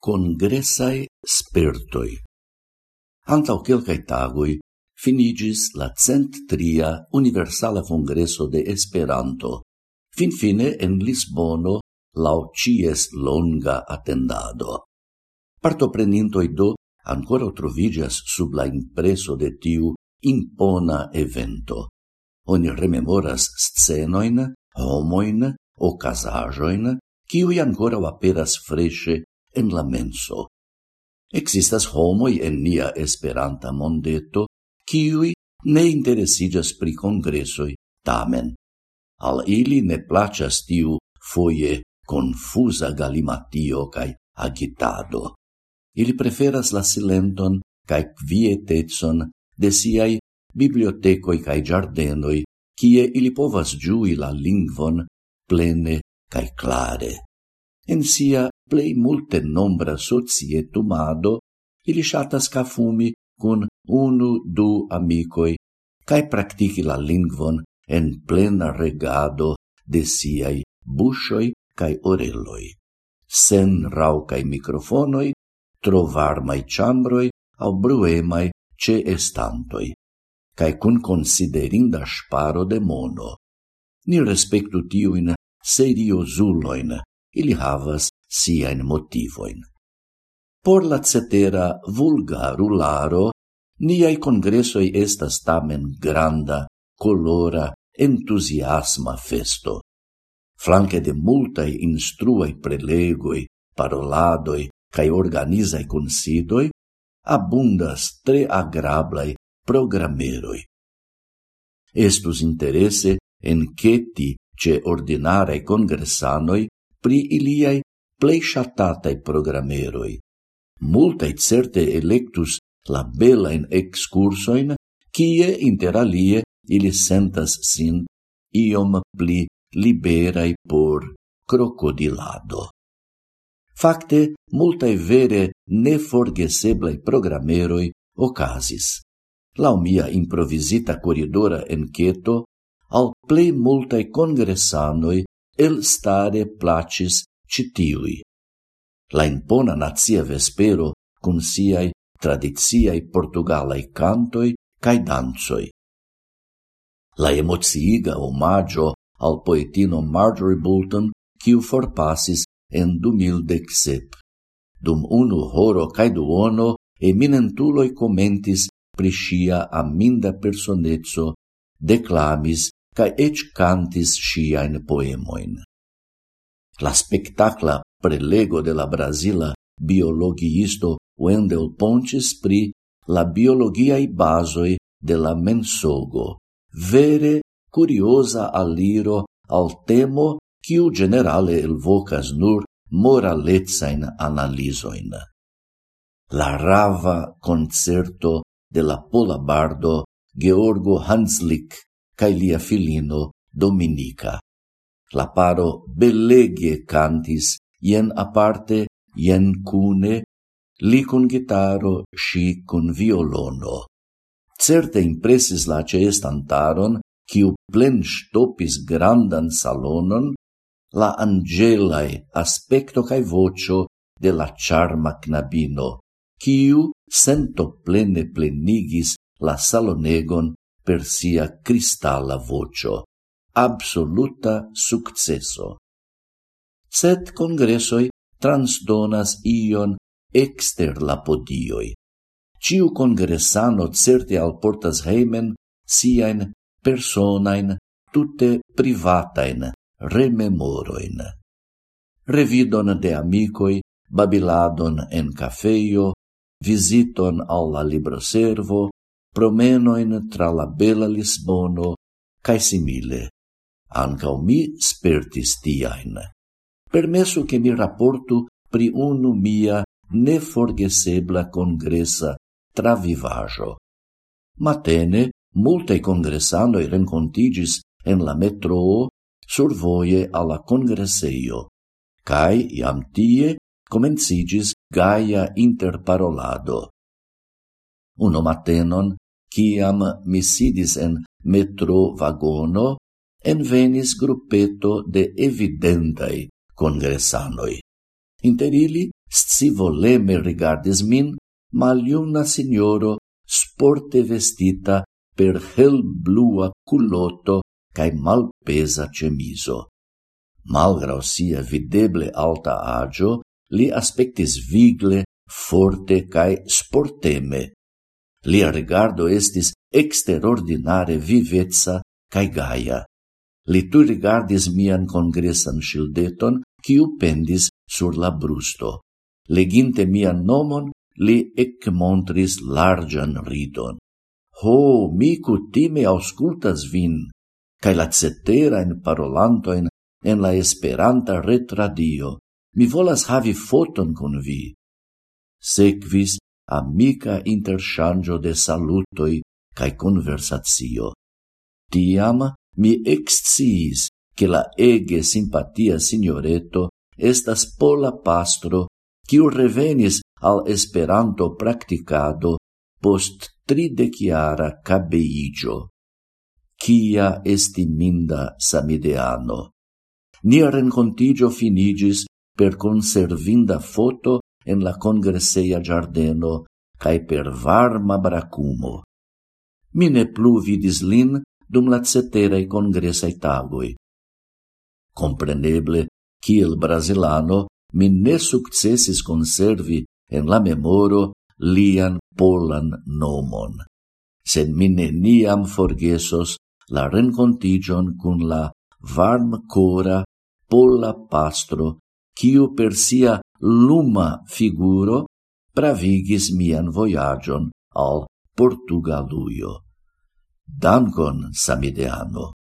congressae spertoi. Antau quelcae tagui, finigis la cent tria Universala Congresso de Esperanto, fin fine en Lisbono lau cies longa attendado. Partoprenintoi do ancora trovigas sub la impreso de tiu impona evento. Oni rememoras scenoin, homoin, ocasajoin, kiui ancora aperas fresce en la menso. Existas homoi en nia esperanta mondeto, kiui ne interesigas pri congressoi, tamen. Al ili ne placas tiu foie confusa galimatio cae agitado. Ili preferas la silenton cae quietetson de siai bibliotecoi cae giardenoi, kie ili povas giui la lingvon plene cae clare. En sia plei multe nombra societumado, ili shatas ca fumi cun unu du amicoi, cae practici la lingvon en plena regado de siai bushoi cae oreloi. Sen raucae microfonoi, trovar mai chambroi au bruemai ce estantoi, cae cun considerinda sparo de mono. Ni respectu tiuin seriosuloin, ili havas siain motivoin. Por la cetera vulgarularo, niai congressoi estas tamen granda, colora, entusiasma festo. Flanque de multae instruai prelegoi, paroladoi, cae organizae considoi, abundas tre agrablai programeroi. Estus interesse en ceti ce ordinarei congressanoi pri iliai plei shatatai programeroi. Multai certe electus la belain excursoin, kie interalie ili sentas sin iom pli liberai por crocodilado. Facte, multae vere neforgeseblai programeroi ocasis. Lau mia improvisita corridora enqueto, al plei multae congressanoi el stare placis citiui. La impona nazia vespero cun siai tradiziai portugalai cantoi cae danzoi. La emociiga omaggio al poetino Marjorie Bulton, quiu forpassis en 2017. Dum unu horo cae duono, eminentuloi commentis prescia aminda personezzo, declamis cae ec cantis sciain poemoin la spectacla prelego de la Brasila biologiisto Wendell Pontes pri la biologiai basoi de la mensogo, vere curiosa aliro al temo quiu generale elvocas nur moralezain analisoin. La rava concerto de la pola bardo Georgo Hanslick cae lia filino Dominica La paro bellegie cantis, ien aparte, ien cune, li cun gitaro, si cun violono. Certe impresis la ceestantaron, quiu plen stopis grandan salonon, la angelae aspecto cae vocio de la charma knabino, quiu sento plene plenigis la salonegon per sia cristalla vocio absoluta successo. Set congressoi transdonas ion exter la podioi. Ciu congressano certe alportas heimen siain personain tutte privatain rememoroin. Revidon de amicoi, babiladon en cafeio, visiton alla libroservo, promenoin tra la bela Lisbono, cae simile ancau mi spertis tiain. Permesu che mi rapportu pri unu mia neforgesebla congressa travivajo. Matene, multe congressanoi rencontigis en la metroo survoie alla congresseio, cae iam tie comencigis gaia interparolado. Uno matenon, ciam mi sidis en metro vagono, envenis gruppeto de evidentai congressanoi. Inter ili scivoleme rigardis min maliuna signoro sporte vestita per hel blua culoto cae malpesa cemiso. Malgrau sia videble alta agio, li aspectis vigle, forte cae sporteme. Lia rigardo estis exterordinare vivezza cae gaia. Li tu rigardis mian kongresan shildeton, quiu pendis sur la brusto. Leginte mian nomon, li ecmontris largan ridon. Ho, mi cutime auscultas vin, cae la ceterain parolantoin en la esperanta retradio. Mi volas havi foton con vi. Sequis amica interchangio de salutoi cae conversatio. Tiam mi exciis che la ege simpatia signoreto estas pola pastro quiu revenis al esperanto practicado post trideciara cabeigio. Cia estiminda samideano! Nia rencontigio finigis per conservinda foto en la congresseia giardeno cae per varma bracumo. Mine plu vidis lin, dum la ceterei congresai tagoi. Compreneble, kiel brasilano, mi ne successis conservi en la memoro lian polan nomon, sed mi neniam forgesos la rencontigion cun la varm cora pola pastro, quiu per sia luma figuro pravigis mian voyagion al Portugaluio. Dankon, samideano!